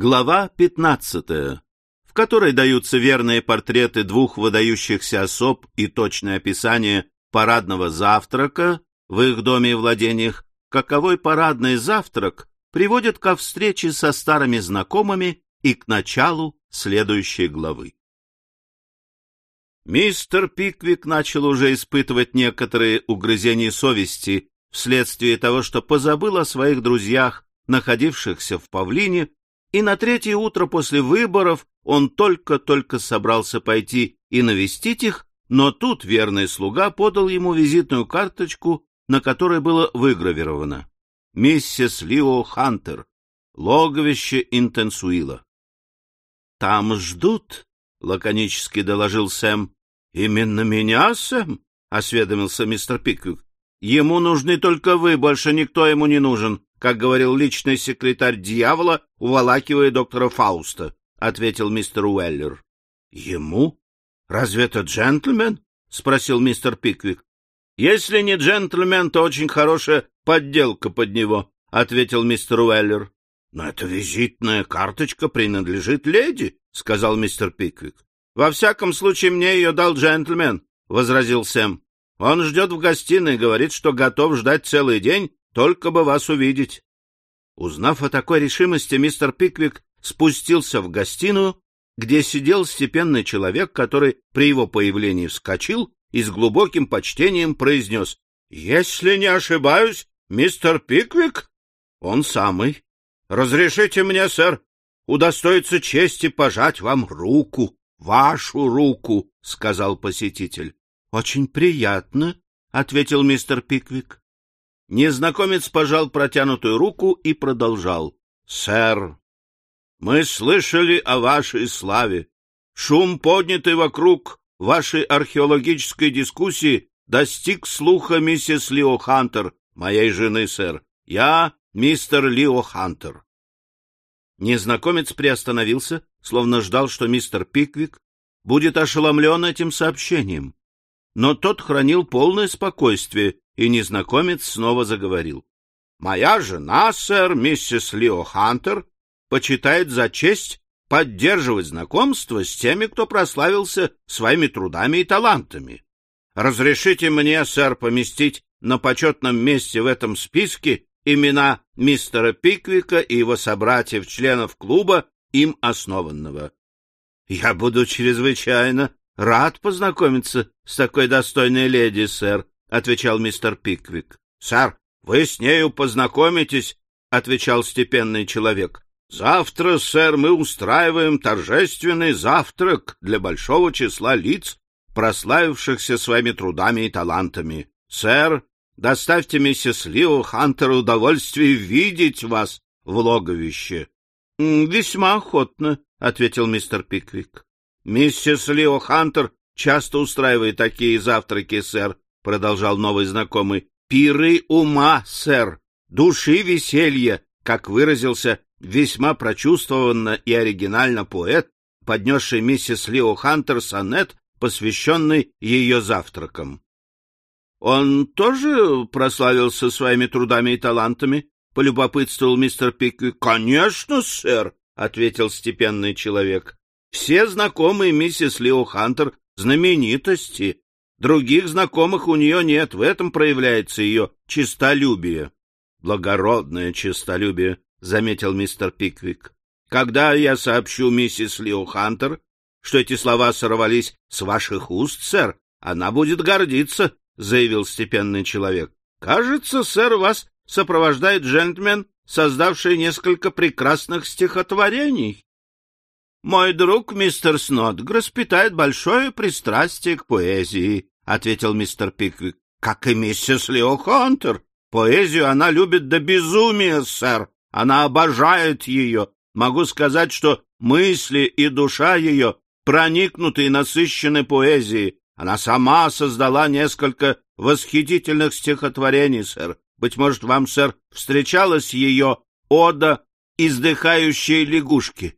Глава 15, в которой даются верные портреты двух выдающихся особ и точное описание парадного завтрака в их доме и владениях, каковой парадный завтрак приводит ко встрече со старыми знакомыми и к началу следующей главы. Мистер Пиквик начал уже испытывать некоторые угрызения совести вследствие того, что позабыл о своих друзьях, находившихся в Павлине, и на третье утро после выборов он только-только собрался пойти и навестить их, но тут верный слуга подал ему визитную карточку, на которой было выгравировано «Миссис Лио Хантер, логовище Интенсуила». «Там ждут», — лаконически доложил Сэм. «Именно меня, Сэм?» — осведомился мистер Пиквик. «Ему нужны только вы, больше никто ему не нужен как говорил личный секретарь дьявола, уволакивая доктора Фауста, — ответил мистер Уэллер. — Ему? Разве это джентльмен? — спросил мистер Пиквик. — Если не джентльмен, то очень хорошая подделка под него, — ответил мистер Уэллер. — Но эта визитная карточка принадлежит леди, — сказал мистер Пиквик. — Во всяком случае, мне ее дал джентльмен, — возразил Сэм. — Он ждет в гостиной говорит, что готов ждать целый день, только бы вас увидеть. Узнав о такой решимости, мистер Пиквик спустился в гостиную, где сидел степенный человек, который при его появлении вскочил и с глубоким почтением произнес «Если не ошибаюсь, мистер Пиквик?» «Он самый. Разрешите мне, сэр, удостоиться чести пожать вам руку, вашу руку», — сказал посетитель. «Очень приятно», — ответил мистер Пиквик. Незнакомец пожал протянутую руку и продолжал. — Сэр, мы слышали о вашей славе. Шум, поднятый вокруг вашей археологической дискуссии, достиг слуха миссис Лио Хантер, моей жены, сэр. Я мистер Лио Хантер. Незнакомец приостановился, словно ждал, что мистер Пиквик будет ошеломлен этим сообщением. Но тот хранил полное спокойствие и незнакомец снова заговорил. — Моя жена, сэр, миссис Лио Хантер, почитает за честь поддерживать знакомство с теми, кто прославился своими трудами и талантами. Разрешите мне, сэр, поместить на почетном месте в этом списке имена мистера Пиквика и его собратьев-членов клуба, им основанного. Я буду чрезвычайно рад познакомиться с такой достойной леди, сэр, — отвечал мистер Пиквик. — Сэр, вы с нею познакомитесь, — отвечал степенный человек. — Завтра, сэр, мы устраиваем торжественный завтрак для большого числа лиц, прославившихся своими трудами и талантами. Сэр, доставьте миссис Лио Хантер удовольствие видеть вас в логовище. — Весьма охотно, — ответил мистер Пиквик. — Миссис Лио Хантер часто устраивает такие завтраки, сэр, продолжал новый знакомый, — пиры ума, сэр, души веселья, как выразился весьма прочувствованно и оригинально поэт, поднесший миссис Лио Хантер сонет, посвященный ее завтракам. — Он тоже прославился своими трудами и талантами? — полюбопытствовал мистер Пиквик. — Конечно, сэр, — ответил степенный человек. — Все знакомые миссис Лио Хантер — знаменитости, Других знакомых у нее нет, в этом проявляется ее честолюбие. — Благородное честолюбие, — заметил мистер Пиквик. — Когда я сообщу миссис Лио Хантер, что эти слова сорвались с ваших уст, сэр, она будет гордиться, — заявил степенный человек. — Кажется, сэр, вас сопровождает джентльмен, создавший несколько прекрасных стихотворений. Мой друг мистер Снотгресс питает большое пристрастие к поэзии, — ответил мистер Пиквик. — Как и миссис Лео Хантер. Поэзию она любит до безумия, сэр. Она обожает ее. Могу сказать, что мысли и душа ее проникнуты и насыщены поэзией. Она сама создала несколько восхитительных стихотворений, сэр. Быть может, вам, сэр, встречалась ее ода издыхающей лягушки. —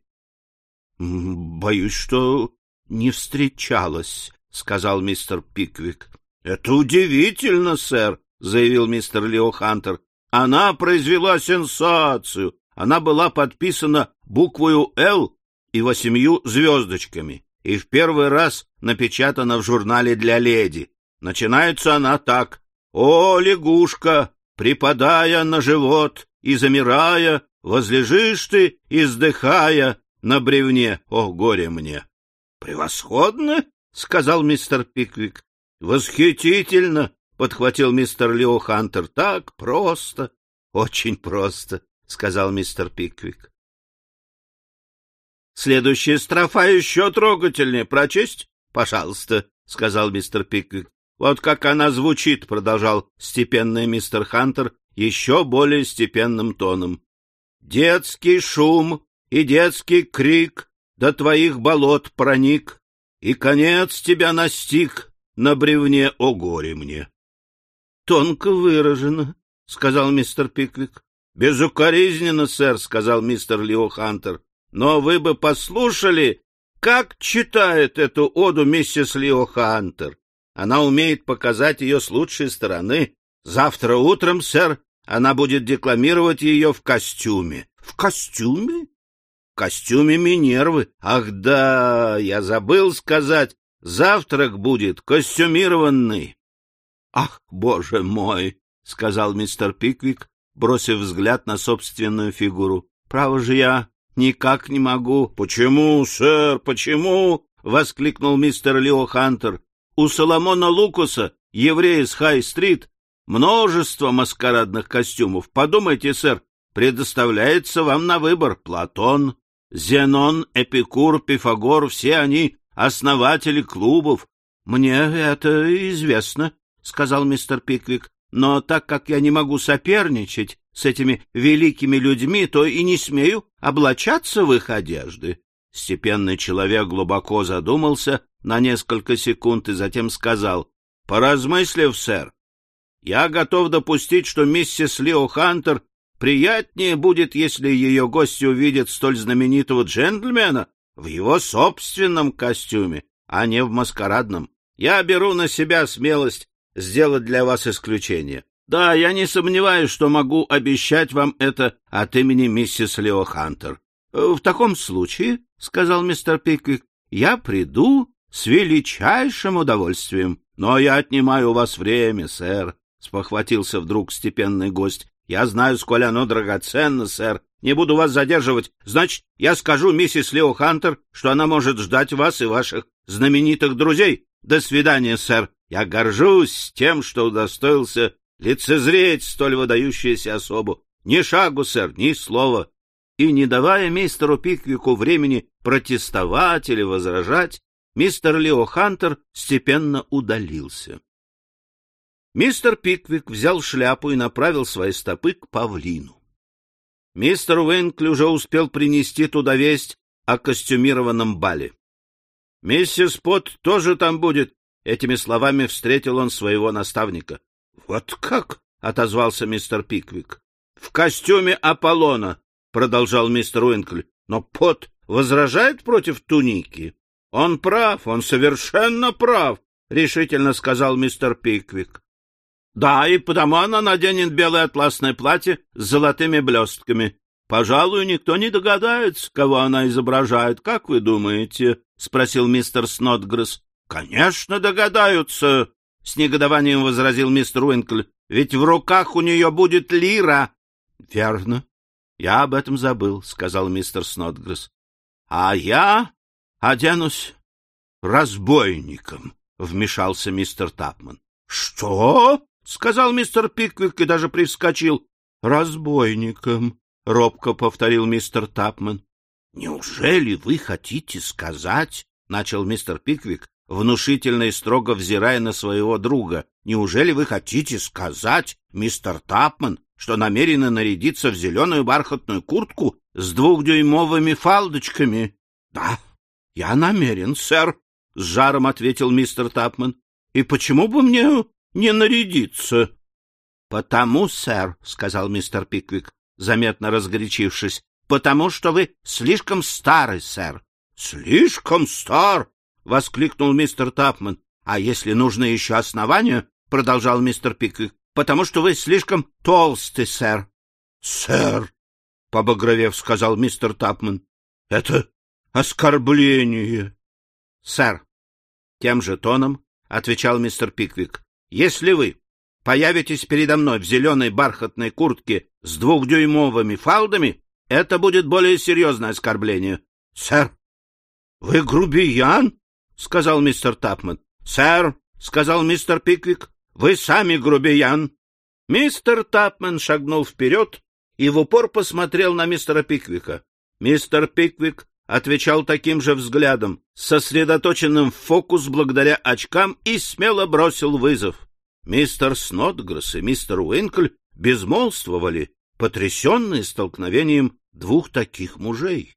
Боюсь, что не встречалась, — сказал мистер Пиквик. — Это удивительно, сэр, — заявил мистер Лео Хантер. — Она произвела сенсацию. она была подписана буквою «Л» и восемью звездочками, и в первый раз напечатана в журнале для леди. Начинается она так. «О, лягушка, припадая на живот и замирая, возлежишь ты, издыхая на бревне, о, горе мне!» «Превосходно!» — сказал мистер Пиквик. «Восхитительно!» — подхватил мистер Лео Хантер. «Так просто, очень просто!» — сказал мистер Пиквик. «Следующая строфа еще трогательнее. Прочесть? Пожалуйста», — сказал мистер Пиквик. «Вот как она звучит», — продолжал степенный мистер Хантер еще более степенным тоном. «Детский шум и детский крик до твоих болот проник, и конец тебя настиг на бревне, о горе мне. — Тонко выражено, — сказал мистер Пиквик. — Безукоризненно, сэр, — сказал мистер Лео Хантер. — Но вы бы послушали, как читает эту оду миссис Лео Хантер. Она умеет показать ее с лучшей стороны. Завтра утром, сэр, она будет декламировать ее в костюме. — В костюме? Костюме Минервы. Ах да, я забыл сказать, завтрак будет костюмированный. — Ах, боже мой! — сказал мистер Пиквик, бросив взгляд на собственную фигуру. — Право же я никак не могу. — Почему, сэр, почему? — воскликнул мистер Лео Хантер. — У Соломона Лукуса, еврея с Хай-стрит, множество маскарадных костюмов. Подумайте, сэр, предоставляется вам на выбор Платон, Зенон, Эпикур, Пифагор — все они основатели клубов. — Мне это известно, — сказал мистер Пиквик, — но так как я не могу соперничать с этими великими людьми, то и не смею облачаться в их одежды. Степенный человек глубоко задумался на несколько секунд и затем сказал, — Поразмыслив, сэр, я готов допустить, что миссис Лео Хантер Приятнее будет, если ее гости увидят столь знаменитого джентльмена в его собственном костюме, а не в маскарадном. Я беру на себя смелость сделать для вас исключение. Да, я не сомневаюсь, что могу обещать вам это от имени миссис Лео Хантер. — В таком случае, — сказал мистер Пиквик, — я приду с величайшим удовольствием. Но я отнимаю у вас время, сэр, — спохватился вдруг степенный гость. Я знаю, сколь оно драгоценно, сэр. Не буду вас задерживать. Значит, я скажу миссис Лео Хантер, что она может ждать вас и ваших знаменитых друзей. До свидания, сэр. Я горжусь тем, что удостоился лицезреть столь выдающуюся особу. Ни шагу, сэр, ни слова. И, не давая мистеру Пиквику времени протестовать или возражать, мистер Лео Хантер степенно удалился. Мистер Пиквик взял шляпу и направил свои стопы к павлину. Мистер Уинкли уже успел принести туда весть о костюмированном бале. — Миссис Пот тоже там будет, — этими словами встретил он своего наставника. — Вот как? — отозвался мистер Пиквик. — В костюме Аполлона, — продолжал мистер Уинкли. — Но Пот возражает против туники. — Он прав, он совершенно прав, — решительно сказал мистер Пиквик. Да, и потому она наденет белое атласное платье с золотыми блестками. Пожалуй, никто не догадается, кого она изображает. Как вы думаете? — спросил мистер Снотгресс. — Конечно, догадаются, — с негодованием возразил мистер Уинкл. — Ведь в руках у нее будет лира. — Верно. Я об этом забыл, — сказал мистер Снотгресс. — А я оденусь разбойником, — вмешался мистер Тапман. — Что? — сказал мистер Пиквик и даже привскочил. — Разбойником, — робко повторил мистер Тапман. — Неужели вы хотите сказать, — начал мистер Пиквик, внушительно и строго взирая на своего друга, — неужели вы хотите сказать, мистер Тапман, что намерены нарядиться в зеленую бархатную куртку с двухдюймовыми фалдочками? — Да, я намерен, сэр, — с жаром ответил мистер Тапман. — И почему бы мне не нарядиться? — Потому, сэр, — сказал мистер Пиквик, заметно разгорячившись, — потому что вы слишком старый, сэр. — Слишком стар? — воскликнул мистер Тапман. — А если нужно еще основание, — продолжал мистер Пиквик, — потому что вы слишком толстый, сэр. — Сэр, — побагровев сказал мистер Тапман. — Это оскорбление. — Сэр, тем же тоном отвечал мистер Пиквик, — если вы появитесь передо мной в зеленой бархатной куртке с двухдюймовыми фалдами, это будет более серьезное оскорбление. — Сэр, вы грубиян? — сказал мистер Тапман. — Сэр, — сказал мистер Пиквик, — вы сами грубиян. Мистер Тапман шагнул вперед и в упор посмотрел на мистера Пиквика. Мистер Пиквик отвечал таким же взглядом, сосредоточенным в фокус благодаря очкам, и смело бросил вызов. Мистер Снотгресс и мистер Уинкль безмолвствовали, потрясенные столкновением двух таких мужей.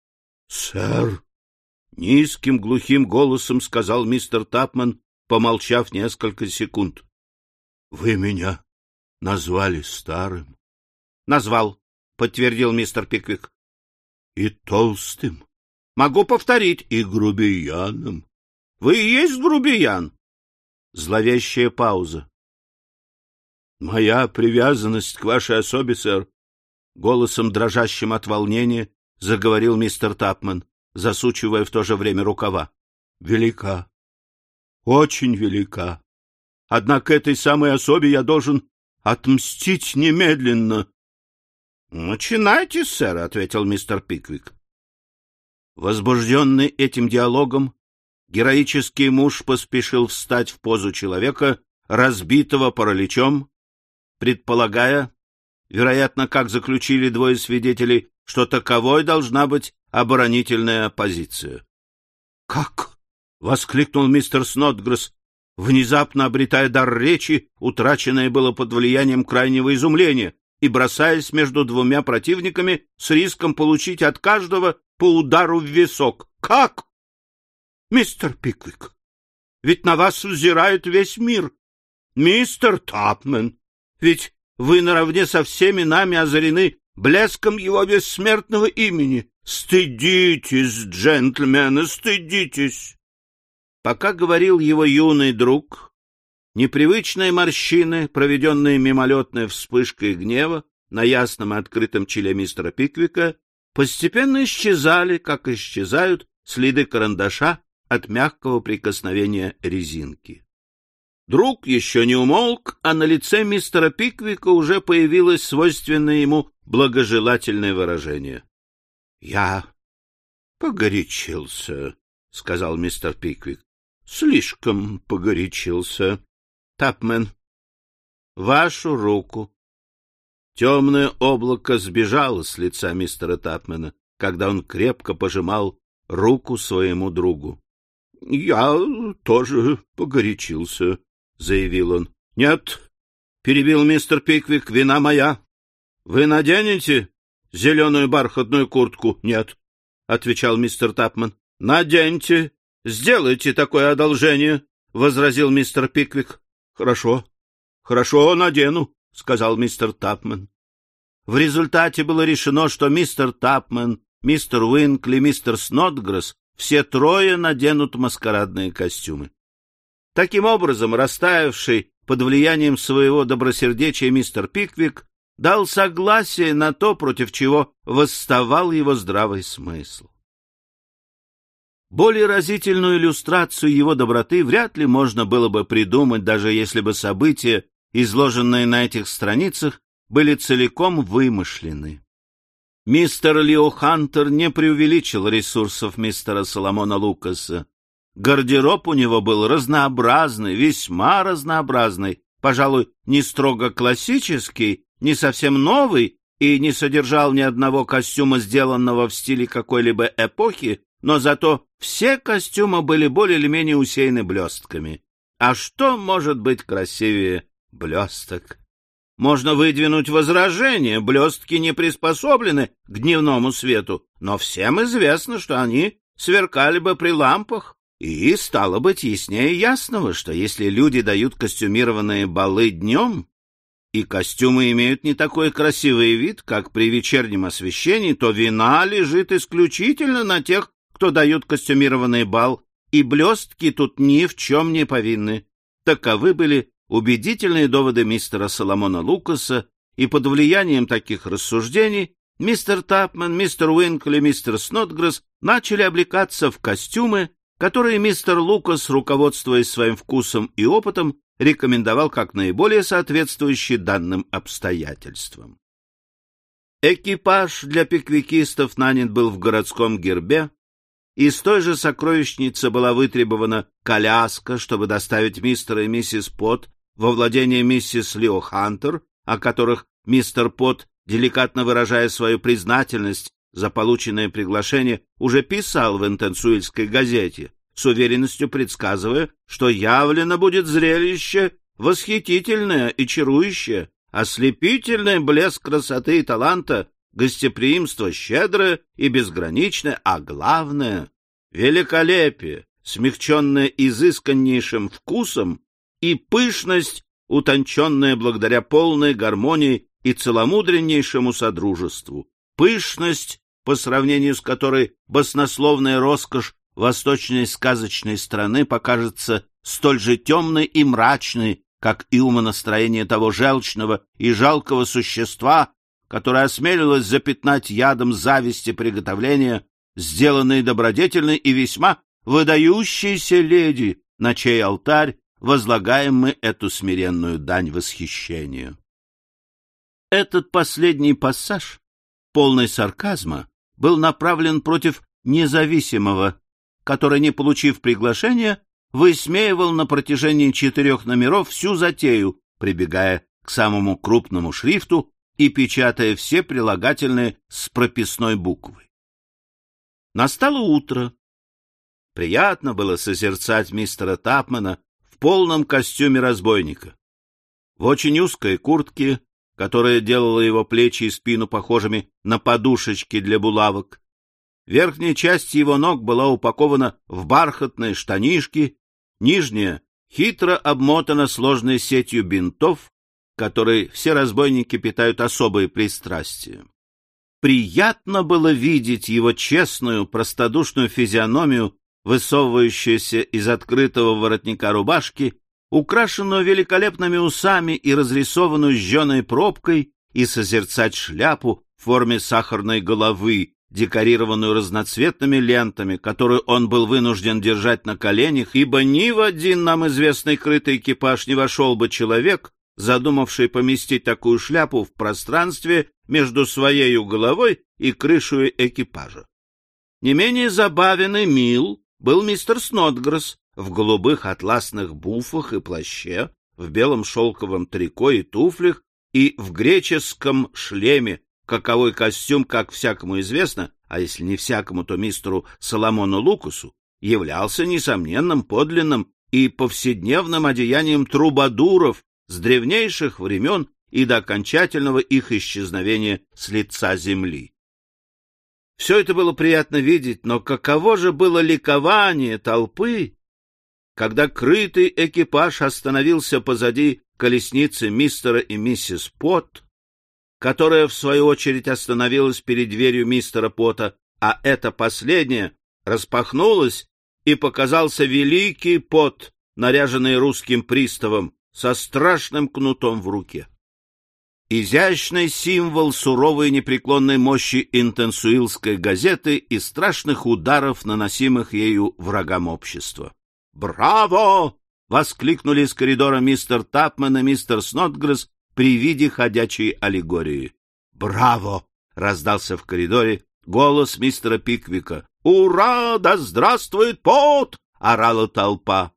— Сэр! — низким глухим голосом сказал мистер Тапман, помолчав несколько секунд. — Вы меня назвали старым. Назвал, подтвердил мистер Пиквик. И толстым. Могу повторить, и грубияном. Вы и есть грубиян. Зловещая пауза. Моя привязанность к вашей особе, сэр, голосом дрожащим от волнения заговорил мистер Тапман, засучивая в то же время рукава. Велика. Очень велика. Однако этой самой особе я должен отмстить немедленно. — Начинайте, сэр, — ответил мистер Пиквик. Возбужденный этим диалогом, героический муж поспешил встать в позу человека, разбитого параличом, предполагая, вероятно, как заключили двое свидетелей, что таковой должна быть оборонительная позиция. — Как? — воскликнул мистер Снотгресс, внезапно обретая дар речи, утраченное было под влиянием крайнего изумления и бросаясь между двумя противниками с риском получить от каждого по удару в висок. Как? Мистер Пиквик, ведь на вас взирает весь мир. Мистер Тапмен, ведь вы наравне со всеми нами озарены блеском его бессмертного имени. Стыдитесь, джентльмены, стыдитесь. Пока говорил его юный друг, Непривычные морщины, проведенные мимолетной вспышкой гнева на ясном и открытом челе мистера Пиквика, постепенно исчезали, как исчезают следы карандаша от мягкого прикосновения резинки. Друг еще не умолк, а на лице мистера Пиквика уже появилось свойственное ему благожелательное выражение. — Я погорячился, — сказал мистер Пиквик. — Слишком погорячился. Тапмен, вашу руку. Темное облако сбежало с лица мистера Тапмена, когда он крепко пожимал руку своему другу. — Я тоже погорячился, — заявил он. — Нет, — перебил мистер Пиквик, — вина моя. — Вы наденете зеленую бархатную куртку? — Нет, — отвечал мистер Тапман. — Наденьте, сделайте такое одолжение, — возразил мистер Пиквик. Хорошо, хорошо, надену, сказал мистер Тапмен. В результате было решено, что мистер Тапмен, мистер Уинкли, мистер Снотгресс все трое наденут маскарадные костюмы. Таким образом, растаявший под влиянием своего добросердечия мистер Пиквик дал согласие на то, против чего восставал его здравый смысл. Более разительную иллюстрацию его доброты вряд ли можно было бы придумать, даже если бы события, изложенные на этих страницах, были целиком вымышлены. Мистер Лео Хантер не преувеличил ресурсов мистера Соломона Лукаса. Гардероб у него был разнообразный, весьма разнообразный, пожалуй, не строго классический, не совсем новый и не содержал ни одного костюма, сделанного в стиле какой-либо эпохи, но зато все костюмы были более или менее усеяны блестками. А что может быть красивее блесток? Можно выдвинуть возражение, блестки не приспособлены к дневному свету, но всем известно, что они сверкали бы при лампах. И стало быть яснее ясного, что если люди дают костюмированные балы днем, и костюмы имеют не такой красивый вид, как при вечернем освещении, то вина лежит исключительно на тех кто дает костюмированный бал, и блестки тут ни в чем не повинны. Таковы были убедительные доводы мистера Соломона Лукаса, и под влиянием таких рассуждений мистер Тапман, мистер Уинкл и мистер Снотгресс начали облекаться в костюмы, которые мистер Лукас, руководствуясь своим вкусом и опытом, рекомендовал как наиболее соответствующие данным обстоятельствам. Экипаж для пиквикистов нанят был в городском гербе, из той же сокровищницы была вытребована коляска, чтобы доставить мистера и миссис Пот во владение миссис Лео Хантер, о которых мистер Пот, деликатно выражая свою признательность за полученное приглашение, уже писал в интенсуильской газете, с уверенностью предсказывая, что явлено будет зрелище восхитительное и чарующее, ослепительный блеск красоты и таланта, гостеприимство щедрое и безграничное, а главное — великолепие, смягченное изысканнейшим вкусом и пышность, утонченная благодаря полной гармонии и целомудреннейшему содружеству. Пышность, по сравнению с которой баснословная роскошь восточной сказочной страны покажется столь же темной и мрачной, как и умонастроение того желчного и жалкого существа, которое осмелилось запятнать ядом зависти приготовления, сделанной добродетельной и весьма выдающейся леди, на чей алтарь возлагаем мы эту смиренную дань восхищению. Этот последний пассаж, полный сарказма, был направлен против независимого, который, не получив приглашения, высмеивал на протяжении четырех номеров всю затею, прибегая к самому крупному шрифту и печатая все прилагательные с прописной буквой. Настало утро. Приятно было созерцать мистера Тапмана в полном костюме разбойника. В очень узкой куртке, которая делала его плечи и спину похожими на подушечки для булавок. Верхняя часть его ног была упакована в бархатные штанишки Нижняя хитро обмотана сложной сетью бинтов, которой все разбойники питают особые пристрастия. Приятно было видеть его честную, простодушную физиономию, высовывающуюся из открытого воротника рубашки, украшенную великолепными усами и разрисованную жженой пробкой, и созерцать шляпу в форме сахарной головы, декорированную разноцветными лентами, которую он был вынужден держать на коленях, ибо ни в один нам известный крытый экипаж не вошел бы человек, задумавший поместить такую шляпу в пространстве между своей головой и крышей экипажа. Не менее забавен и мил был мистер Снотгресс в голубых атласных буфах и плаще, в белом шелковом трико и туфлях и в греческом шлеме, каковой костюм, как всякому известно, а если не всякому, то мистеру Соломону Лукасу, являлся несомненным подлинным и повседневным одеянием трубадуров с древнейших времен и до окончательного их исчезновения с лица земли. Все это было приятно видеть, но каково же было ликование толпы, когда крытый экипаж остановился позади колесницы мистера и миссис Потт, которая, в свою очередь, остановилась перед дверью мистера Пота, а эта последняя распахнулась, и показался великий Пот, наряженный русским приставом, со страшным кнутом в руке. Изящный символ суровой непреклонной мощи интенсуилской газеты и страшных ударов, наносимых ею врагам общества. «Браво!» — воскликнули из коридора мистер Тапман и мистер Снотгресс, при виде ходячей аллегории. «Браво!» — раздался в коридоре голос мистера Пиквика. «Ура! Да здравствует пот!» — орала толпа.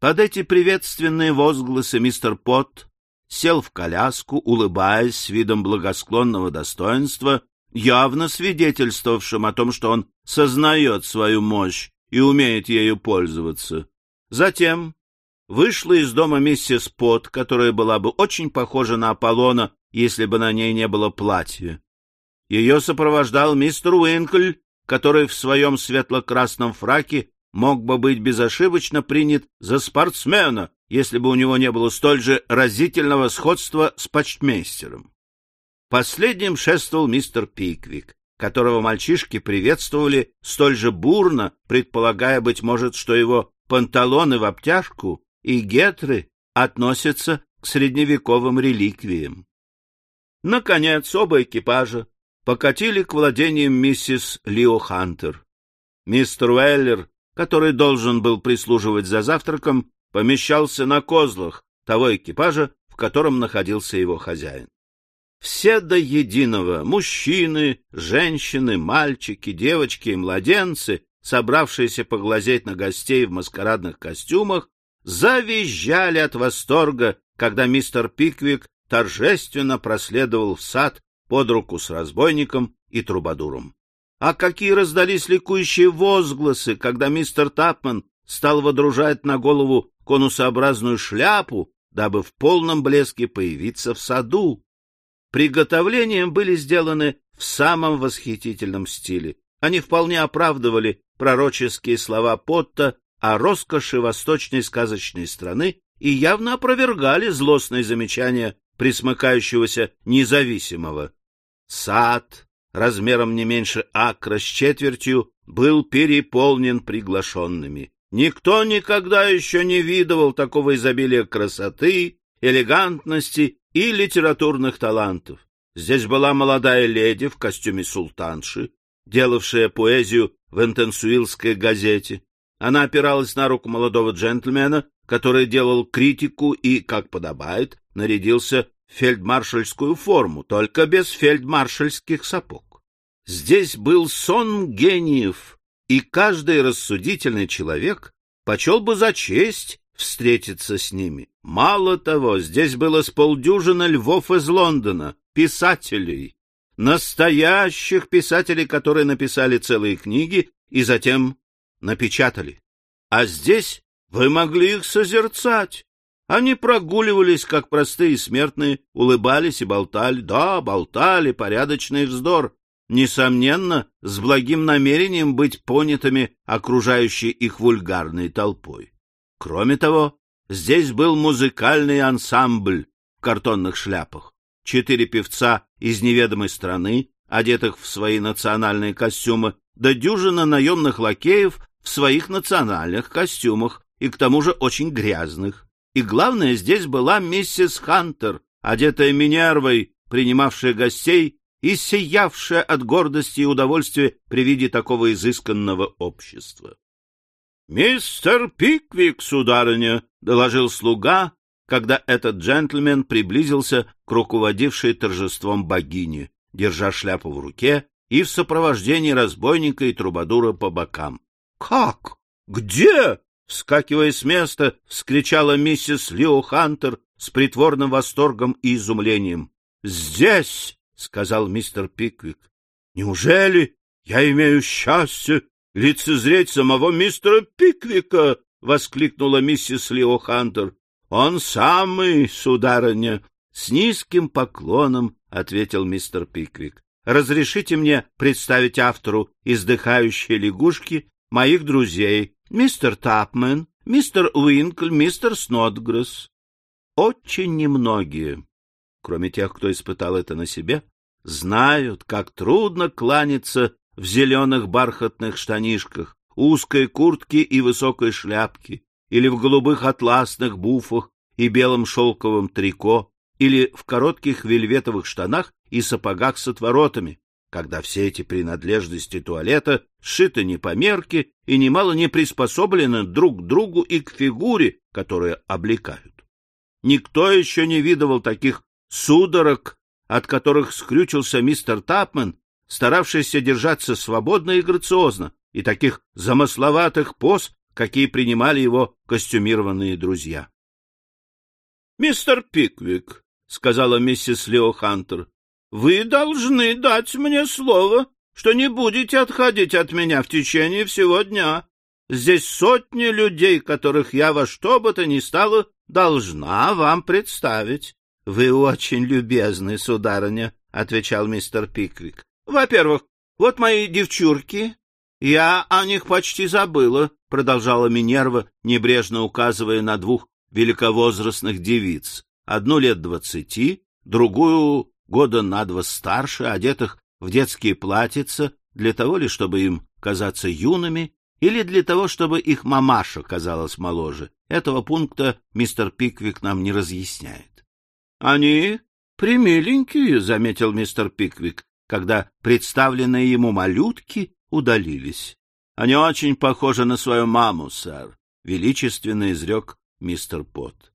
Под эти приветственные возгласы мистер Пот сел в коляску, улыбаясь с видом благосклонного достоинства, явно свидетельствовавшим о том, что он сознает свою мощь и умеет ею пользоваться. Затем, вышла из дома миссис Пот, которая была бы очень похожа на Аполлона, если бы на ней не было платья. Ее сопровождал мистер Уинкль, который в своем светло-красном фраке мог бы быть безошибочно принят за спортсмена, если бы у него не было столь же разительного сходства с почтмейстером. Последним шествовал мистер Пиквик, которого мальчишки приветствовали столь же бурно, предполагая, быть может, что его панталоны в обтяжку и гетры относятся к средневековым реликвиям. Наконец, оба экипажа покатили к владениям миссис Лио Хантер. Мистер Уэллер, который должен был прислуживать за завтраком, помещался на козлах того экипажа, в котором находился его хозяин. Все до единого — мужчины, женщины, мальчики, девочки и младенцы, собравшиеся поглазеть на гостей в маскарадных костюмах, завизжали от восторга, когда мистер Пиквик торжественно проследовал в сад под руку с разбойником и трубадуром. А какие раздались ликующие возгласы, когда мистер Тапман стал водружать на голову конусообразную шляпу, дабы в полном блеске появиться в саду. Приготовления были сделаны в самом восхитительном стиле. Они вполне оправдывали пророческие слова Потта о роскоши восточной сказочной страны и явно опровергали злостные замечания присмыкающегося независимого. Сад размером не меньше акра с четвертью был переполнен приглашенными. Никто никогда еще не видывал такого изобилия красоты, элегантности и литературных талантов. Здесь была молодая леди в костюме султанши, делавшая поэзию в интенсуилской газете. Она опиралась на руку молодого джентльмена, который делал критику и, как подобает, нарядился фельдмаршальскую форму, только без фельдмаршальских сапог. Здесь был сон гениев, и каждый рассудительный человек почел бы за честь встретиться с ними. Мало того, здесь было с полдюжины львов из Лондона, писателей, настоящих писателей, которые написали целые книги и затем напечатали. А здесь вы могли их созерцать. Они прогуливались, как простые смертные, улыбались и болтали. Да, болтали, порядочный вздор. Несомненно, с благим намерением быть понятыми окружающей их вульгарной толпой. Кроме того, здесь был музыкальный ансамбль в картонных шляпах. Четыре певца из неведомой страны, одетых в свои национальные костюмы, да дюжина наемных лакеев в своих национальных костюмах, и к тому же очень грязных. И главное, здесь была миссис Хантер, одетая Минервой, принимавшая гостей и сиявшая от гордости и удовольствия при виде такого изысканного общества. «Мистер Пиквик, сударыня!» — доложил слуга, когда этот джентльмен приблизился к руководившей торжеством богине, держа шляпу в руке и в сопровождении разбойника и трубадура по бокам. «Как? Где?» — вскакивая с места, вскричала миссис Лио Хантер с притворным восторгом и изумлением. «Здесь!» — сказал мистер Пиквик. «Неужели я имею счастье лицезреть самого мистера Пиквика! — воскликнула миссис Лио Хантер. — Он самый, сударыня! — с низким поклоном ответил мистер Пиквик. — Разрешите мне представить автору «Издыхающей лягушки» моих друзей, мистер Тапмен, мистер Уинкль, мистер Снотгресс. Очень немногие, кроме тех, кто испытал это на себе, знают, как трудно кланяться в зеленых бархатных штанишках, узкой куртке и высокой шляпке, или в голубых атласных буфах и белом шелковом трико, или в коротких вельветовых штанах и сапогах с отворотами, когда все эти принадлежности туалета сшиты не по мерке и немало не приспособлены друг к другу и к фигуре, которую облекают. Никто еще не видывал таких судорог, от которых скрючился мистер Тапмен старавшийся держаться свободно и грациозно, и таких замысловатых поз, какие принимали его костюмированные друзья. — Мистер Пиквик, — сказала миссис Лео Хантер, — вы должны дать мне слово, что не будете отходить от меня в течение всего дня. Здесь сотни людей, которых я во что бы то ни стало должна вам представить. — Вы очень любезны, сударыня, — отвечал мистер Пиквик. Во-первых, вот мои девчурки. Я о них почти забыла, — продолжала Минерва, небрежно указывая на двух великовозрастных девиц. Одну лет двадцати, другую года на два старше, одетых в детские платьица, для того ли, чтобы им казаться юными, или для того, чтобы их мамаша казалась моложе. Этого пункта мистер Пиквик нам не разъясняет. — Они примиленькие, — заметил мистер Пиквик. когда представленные ему малютки удалились. — Они очень похожи на свою маму, сэр, — величественно изрек мистер Пот. —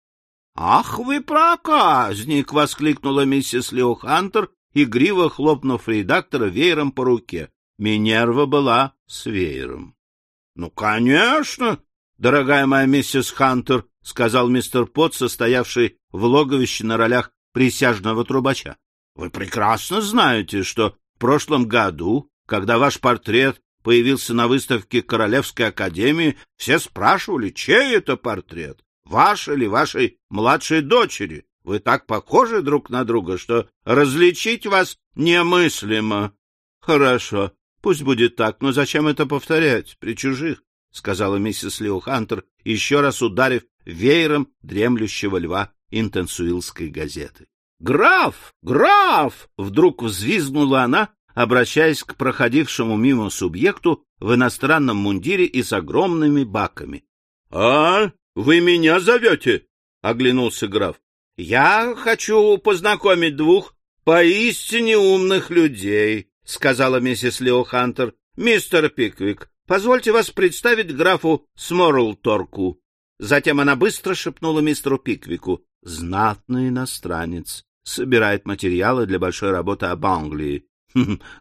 Ах вы проказник! — воскликнула миссис Лео Хантер, игриво хлопнув редактора веером по руке. Минерва была с веером. — Ну, конечно, дорогая моя миссис Хантер, — сказал мистер Пот, состоявший в логовище на ролях присяжного трубача. — Вы прекрасно знаете, что в прошлом году, когда ваш портрет появился на выставке Королевской академии, все спрашивали, чей это портрет, ваш или вашей младшей дочери. Вы так похожи друг на друга, что различить вас немыслимо. — Хорошо, пусть будет так, но зачем это повторять при чужих? — сказала миссис Лео Хантер, еще раз ударив веером дремлющего льва интенсуилской газеты. «Граф! Граф!» — вдруг взвизгнула она, обращаясь к проходившему мимо субъекту в иностранном мундире и с огромными баками. — А, вы меня зовете? — оглянулся граф. — Я хочу познакомить двух поистине умных людей, — сказала миссис Лео Хантер. — Мистер Пиквик, позвольте вас представить графу Сморлторку. Затем она быстро шепнула мистеру Пиквику. — Знатный иностранец. Собирает материалы для большой работы об Англии.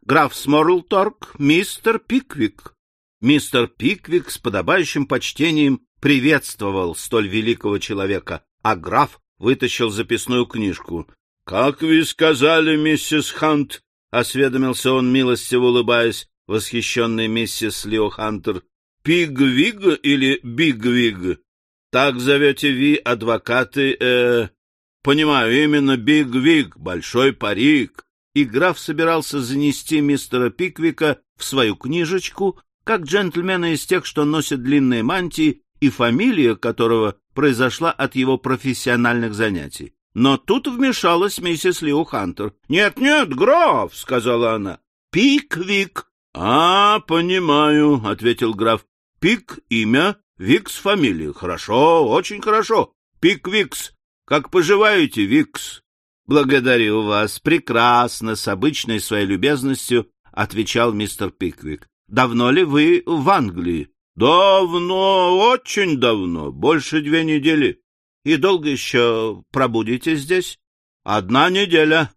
Граф Сморлторк, мистер Пиквик. Мистер Пиквик с подобающим почтением приветствовал столь великого человека, а граф вытащил записную книжку. — Как вы сказали, миссис Хант? — осведомился он, милостиво улыбаясь, восхищенный миссис Лео Хантер. — Пигвиг или Бигвиг? Так зовете ви, адвокаты, э... Понимаю, именно Big-Wig, большой парик. И граф собирался занести мистера Пиквика в свою книжечку, как джентльмена из тех, что носят длинные мантии, и фамилия которого произошла от его профессиональных занятий. Но тут вмешалась миссис Лео Хантер. «Нет, нет, граф», — сказала она, — «Пиквик». «А, понимаю», — ответил граф. «Пик — имя, Викс фамилия. Хорошо, очень хорошо. Пик Викс. Как поживаете, Викс? Благодарю вас. Прекрасно, с обычной своей любезностью, отвечал мистер Пиквик. Давно ли вы в Англии? Давно, очень давно, больше две недели. И долго еще пробудете здесь? Одна неделя.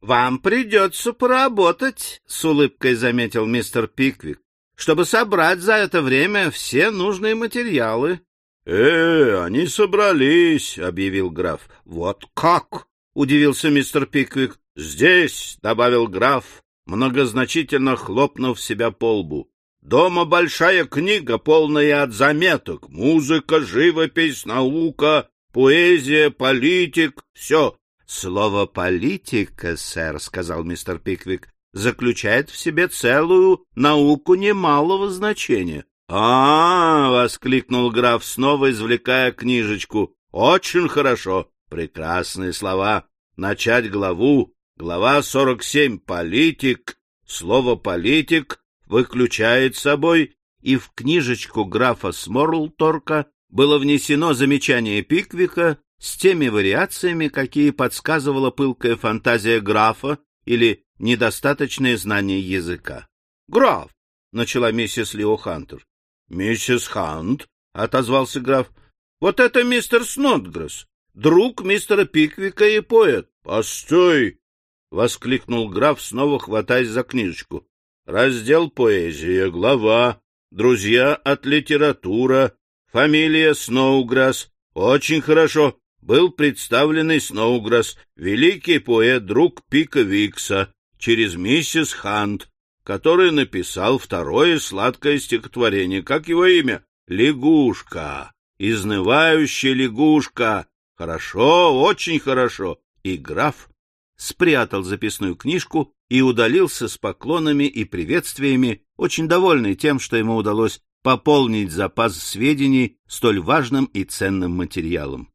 Вам придется поработать, с улыбкой заметил мистер Пиквик чтобы собрать за это время все нужные материалы. — Э, они собрались, — объявил граф. — Вот как? — удивился мистер Пиквик. — Здесь, — добавил граф, многозначительно хлопнув себя по лбу. — Дома большая книга, полная от заметок. Музыка, живопись, наука, поэзия, политик — все. — Слово «политика», сэр, — сказал мистер Пиквик, заключает в себе целую науку немалого значения. А, -а, -а воскликнул граф, снова извлекая книжечку. Очень хорошо, прекрасные слова. Начать главу. Глава сорок семь. Политик. Слово политик выключает собой, и в книжечку графа Сморлторка было внесено замечание Пиквика с теми вариациями, какие подсказывала пылкая фантазия графа или недостаточное знание языка. — Граф! — начала миссис Лео Хантер. — Миссис Хант, — отозвался граф, — вот это мистер Снотгресс, друг мистера Пиквика и поэт. — Постой! — воскликнул граф, снова хватаясь за книжечку. — Раздел поэзия, глава, друзья от литература, фамилия Сноуграсс. Очень хорошо. Был представленный Сноуграсс, великий поэт, друг Пика Викса через миссис Хант, который написал второе сладкое стихотворение. Как его имя? Лягушка. Изнывающая лягушка. Хорошо, очень хорошо. И граф спрятал записную книжку и удалился с поклонами и приветствиями, очень довольный тем, что ему удалось пополнить запас сведений столь важным и ценным материалом.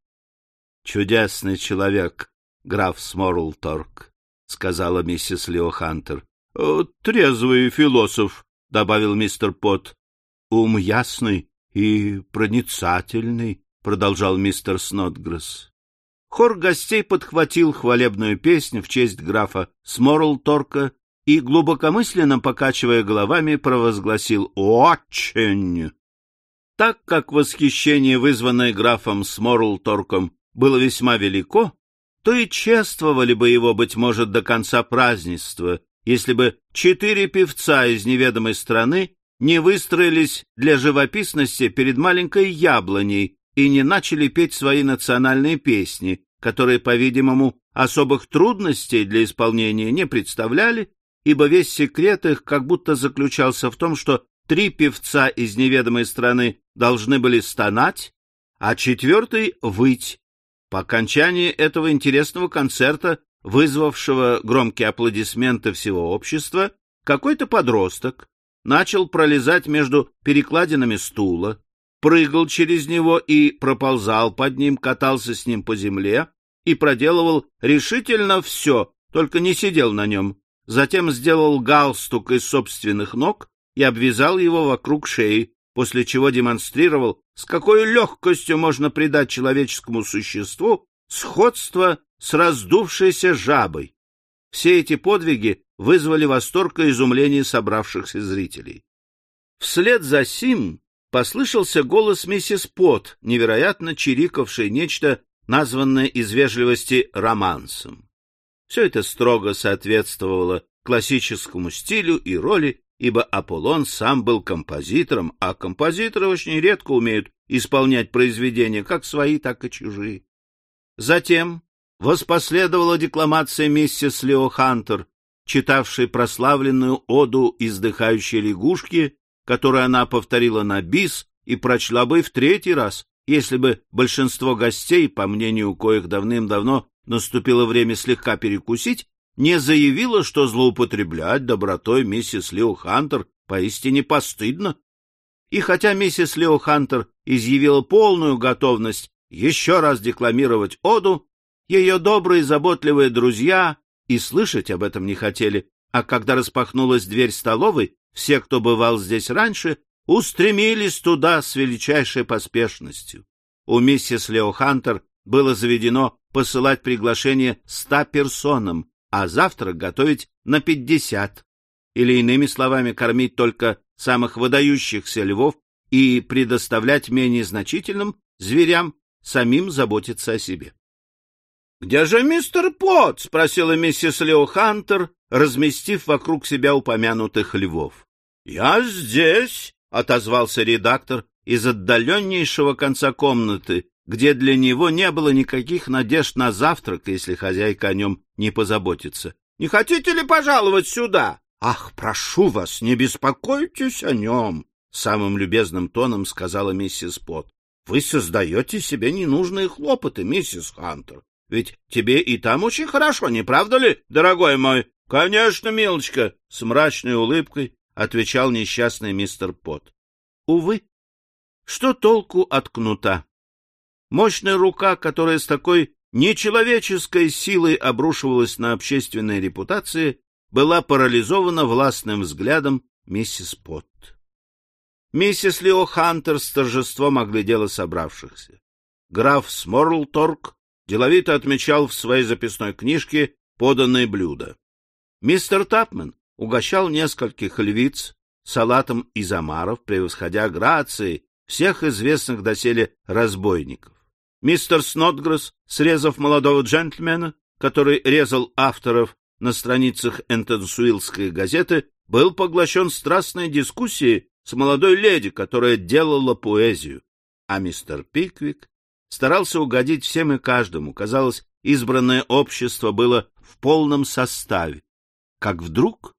Чудесный человек, граф Сморлторг сказала миссис Лео Хантер. «Э, — Трезвый философ, — добавил мистер Пот. — Ум ясный и проницательный, — продолжал мистер Снотгресс. Хор гостей подхватил хвалебную песню в честь графа Сморлторка, и, глубокомысленно покачивая головами, провозгласил «Очень!». Так как восхищение, вызванное графом Сморлторком, было весьма велико, то и чествовали бы его, быть может, до конца празднества, если бы четыре певца из неведомой страны не выстроились для живописности перед маленькой яблоней и не начали петь свои национальные песни, которые, по-видимому, особых трудностей для исполнения не представляли, ибо весь секрет их как будто заключался в том, что три певца из неведомой страны должны были стонать, а четвертый — выть. По окончании этого интересного концерта, вызвавшего громкие аплодисменты всего общества, какой-то подросток начал пролезать между перекладинами стула, прыгал через него и проползал под ним, катался с ним по земле и проделывал решительно все, только не сидел на нем. Затем сделал галстук из собственных ног и обвязал его вокруг шеи, после чего демонстрировал, с какой легкостью можно придать человеческому существу сходство с раздувшейся жабой. Все эти подвиги вызвали восторг и изумление собравшихся зрителей. Вслед за сим послышался голос миссис Пот, невероятно чирикавшей нечто, названное из вежливости романсом. Все это строго соответствовало классическому стилю и роли, ибо Аполлон сам был композитором, а композиторы очень редко умеют исполнять произведения, как свои, так и чужие. Затем воспоследовала декламация миссис Лео Хантер, читавшей прославленную оду издыхающей лягушки которую она повторила на бис и прочла бы в третий раз, если бы большинство гостей, по мнению коих давным-давно наступило время слегка перекусить, не заявило, что злоупотреблять добротой миссис Лео Хантер поистине постыдно. И хотя миссис Лео Хантер изъявила полную готовность еще раз декламировать оду, ее добрые заботливые друзья и слышать об этом не хотели, а когда распахнулась дверь столовой, все, кто бывал здесь раньше, устремились туда с величайшей поспешностью. У миссис Лео Хантер было заведено посылать приглашение ста персонам, а завтрак готовить на пятьдесят. Или, иными словами, кормить только самых выдающихся львов и предоставлять менее значительным зверям самим заботиться о себе. — Где же мистер Пот? — спросила миссис Лео Хантер, разместив вокруг себя упомянутых львов. — Я здесь, — отозвался редактор из отдаленнейшего конца комнаты, где для него не было никаких надежд на завтрак, если хозяйка о нем не позаботится. — Не хотите ли пожаловать сюда? — Ах, прошу вас, не беспокойтесь о нем, — самым любезным тоном сказала миссис Пот. — Вы создаете себе ненужные хлопоты, миссис Хантер. Ведь тебе и там очень хорошо, не правда ли, дорогой мой? — Конечно, милочка, — с мрачной улыбкой отвечал несчастный мистер Пот. Увы, что толку от кнута? Мощная рука, которая с такой нечеловеческой силой обрушивалась на общественные репутации, была парализована властным взглядом миссис Пот. Миссис Лео Хантер с торжеством оглядела собравшихся. Граф Сморлторг деловито отмечал в своей записной книжке поданные блюда. Мистер Тапмен угощал нескольких львиц салатом из омаров, превосходя грацией всех известных доселе разбойников. Мистер Снотгресс, срезав молодого джентльмена, который резал авторов на страницах Энтонсуилской газеты, был поглощен страстной дискуссией с молодой леди, которая делала поэзию. А мистер Пиквик старался угодить всем и каждому. Казалось, избранное общество было в полном составе как вдруг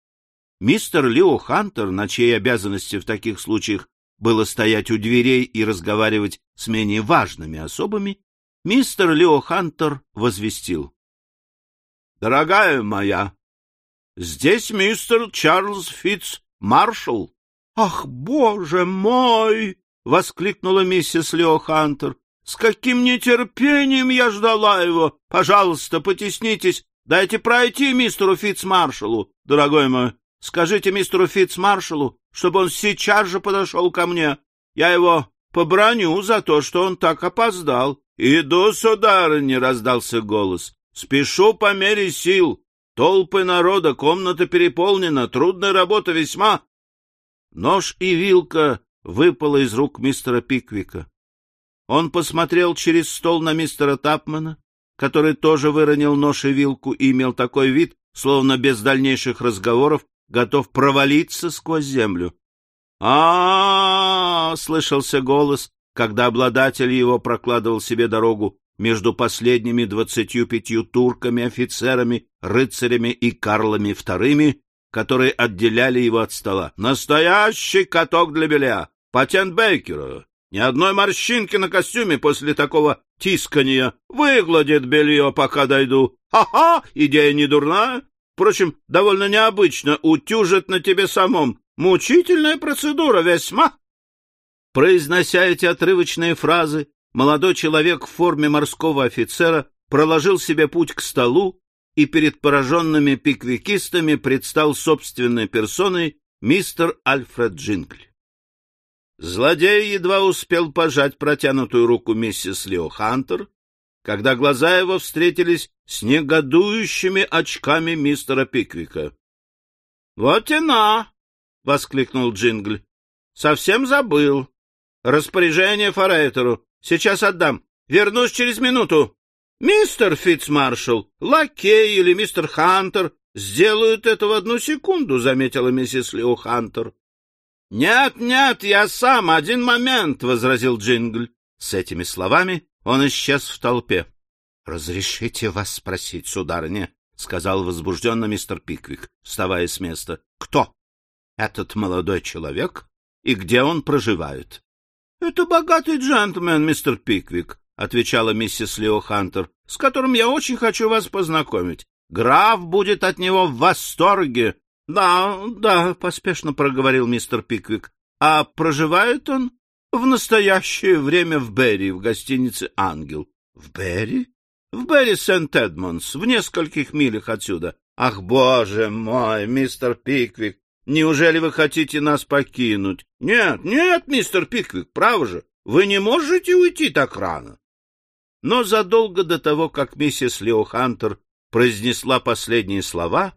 мистер Лео Хантер, на чьей обязанности в таких случаях было стоять у дверей и разговаривать с менее важными особами, мистер Лео Хантер возвестил. — Дорогая моя, здесь мистер Чарльз Фитц Маршалл. — Ах, боже мой! — воскликнула миссис Лео Хантер. — С каким нетерпением я ждала его! Пожалуйста, потеснитесь Дайте пройти мистеру Фитцмаршалу, дорогой мой. Скажите мистеру Фитцмаршалу, чтобы он сейчас же подошел ко мне. Я его поброню за то, что он так опоздал. — Иду, сударыня, — раздался голос. — Спешу по мере сил. Толпы народа, комната переполнена, трудная работа весьма. Нож и вилка выпала из рук мистера Пиквика. Он посмотрел через стол на мистера Тапмана, который тоже выронил нож и вилку и имел такой вид, словно без дальнейших разговоров готов провалиться сквозь землю. а, -а, -а, слышался голос, когда обладатель его прокладывал себе дорогу между последними двадцатью пятью турками, офицерами, рыцарями и Карлами вторыми, которые отделяли его от стола. «Настоящий каток для белья! Патент Бейкера! Ни одной морщинки на костюме после такого тискания. Выгладит белье, пока дойду. Ха-ха! Идея не дурная. Впрочем, довольно необычно утюжит на тебе самом. Мучительная процедура весьма. Произнося эти отрывочные фразы, молодой человек в форме морского офицера проложил себе путь к столу и перед пораженными пиквикистами предстал собственной персоной мистер Альфред Джингли. Злодей едва успел пожать протянутую руку миссис Лео Хантер, когда глаза его встретились с негодующими очками мистера Пиквика. — Вот и на! — воскликнул Джингль. — Совсем забыл. Распоряжение Форейтеру. Сейчас отдам. Вернусь через минуту. Мистер Фитцмаршал, лакей или мистер Хантер сделают это в одну секунду, — заметила миссис Лео Хантер. — Нет, нет, я сам, один момент, — возразил Джингль. С этими словами он исчез в толпе. — Разрешите вас спросить, сударыня, — сказал возбужденно мистер Пиквик, вставая с места. — Кто этот молодой человек и где он проживает? — Это богатый джентльмен, мистер Пиквик, — отвечала миссис Лео Хантер, — с которым я очень хочу вас познакомить. Граф будет от него в восторге. — Да, да, — поспешно проговорил мистер Пиквик. — А проживает он в настоящее время в Берри, в гостинице «Ангел». — В Берри? — В Берри Сент-Эдмондс, в нескольких милях отсюда. — Ах, боже мой, мистер Пиквик, неужели вы хотите нас покинуть? — Нет, нет, мистер Пиквик, право же, вы не можете уйти так рано. Но задолго до того, как миссис Лео Хантер произнесла последние слова,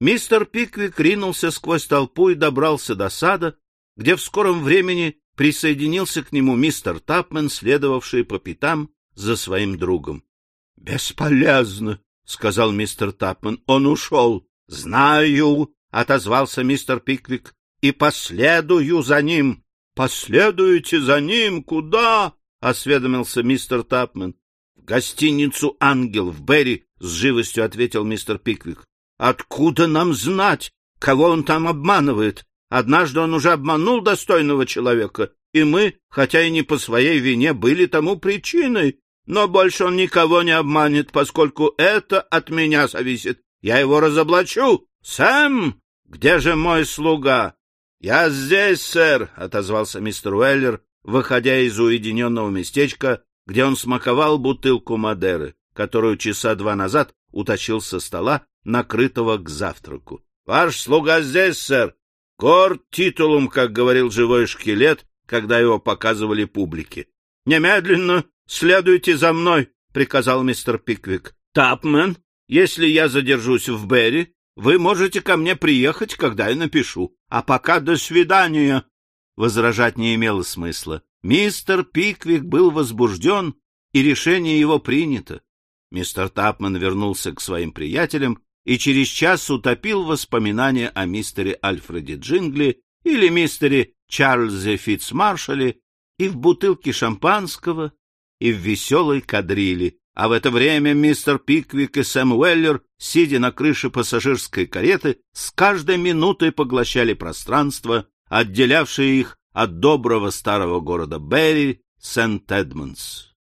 Мистер Пиквик ринулся сквозь толпу и добрался до сада, где в скором времени присоединился к нему мистер Тапмен, следовавший по пятам за своим другом. — Бесполезно, — сказал мистер Тапмен. — Он ушел. — Знаю, — отозвался мистер Пиквик, — и последую за ним. — Последуете за ним? Куда? — осведомился мистер Тапмен. — В гостиницу «Ангел» в Берри, — с живостью ответил мистер Пиквик. Откуда нам знать, кого он там обманывает? Однажды он уже обманул достойного человека, и мы, хотя и не по своей вине, были тому причиной. Но больше он никого не обманет, поскольку это от меня зависит. Я его разоблачу. Сэм, где же мой слуга? — Я здесь, сэр, — отозвался мистер Уэллер, выходя из уединенного местечка, где он смаковал бутылку Мадеры, которую часа два назад утащил со стола накрытого к завтраку. — Ваш слуга здесь, сэр. Корт титулум, как говорил живой шкелет, когда его показывали публике. — Немедленно следуйте за мной, — приказал мистер Пиквик. — Тапмен, если я задержусь в Берри, вы можете ко мне приехать, когда я напишу. А пока до свидания. Возражать не имело смысла. Мистер Пиквик был возбужден, и решение его принято. Мистер Тапман вернулся к своим приятелям и через час утопил воспоминания о мистере Альфреде Джингли или мистере Чарльзе Фитцмаршале и в бутылке шампанского, и в веселой кадрили, а в это время мистер Пиквик и Сэм Уэллер, сидя на крыше пассажирской кареты, с каждой минутой поглощали пространство, отделявшее их от доброго старого города Берри, Сент-Эдмондс.